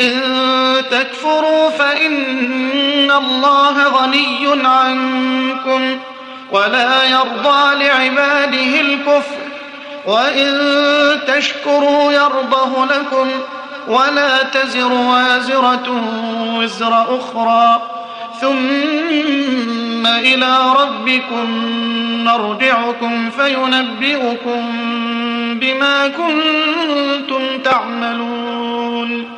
إن تكفروا فإن الله غني عنكم ولا يرضى لعباده الكفر وإن تشكروا يرضه لكم ولا تزر وازرة وزر أخرى ثم إلى ربكم نرجعكم فينبئكم بما كنتم تعملون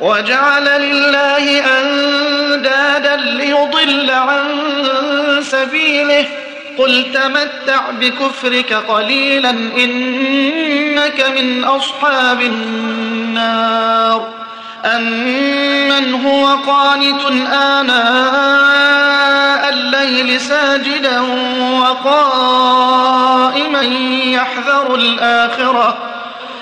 وجعل لله أندادا ليضل عن سبيله. قل تمتع بكفرك قليلا إنك من أصحاب النار. أمن هو قانت آناء الليل ساجدا وقائما يحذر الآخرة.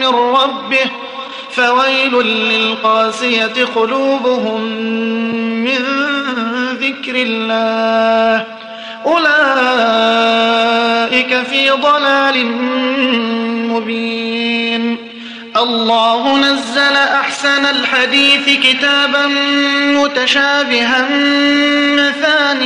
من ربه فويل للقاسية قلوبهم من ذكر الله. أولئك في ضلال مبين. الله نزل أحسن الحديث كتابا متشابها مثاني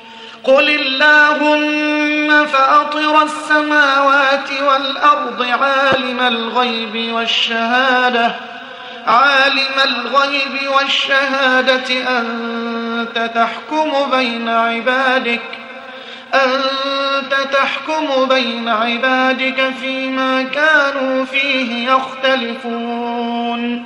قل اللهم فأطر السماوات والأرض عالم الغيب والشهادة عالم الغيب والشهادة أنت تحكم بين عبادك أنت تحكم بين عبادك فيما كانوا فيه يختلفون.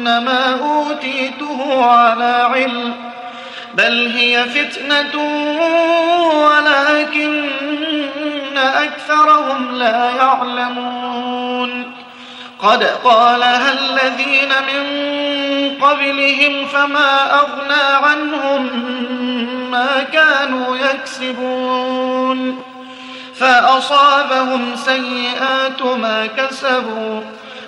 إنما أوتيته على علم بل هي فتنة ولكن أكثرهم لا يعلمون. قد قالها الذين من قبلهم فما أغنى عنهم ما كانوا يكسبون. فأصابهم سيئات ما كسبوا.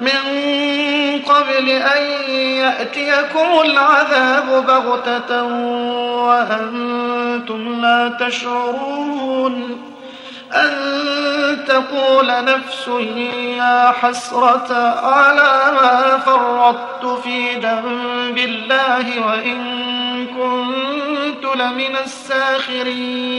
من قبل أن يأتيكم العذاب بغتة وأنتم لا تشعرون أن تقول نفس يا حسرة على ما فرطت في جنب الله وإن كنت لمن الساخرين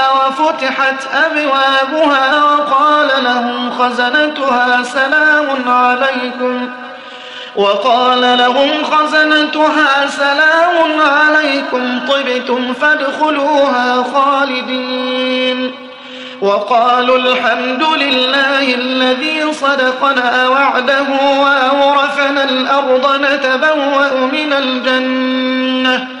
وفتحت أبوابها وقال لهم خزنتها سلام عليكم. وقال لهم خزنتها سلام عليكم. طبتم فادخلوها خالدين. وقالوا الحمد لله الذي صدقنا وعده وأورثنا الأرض نتبوأ من الجنة.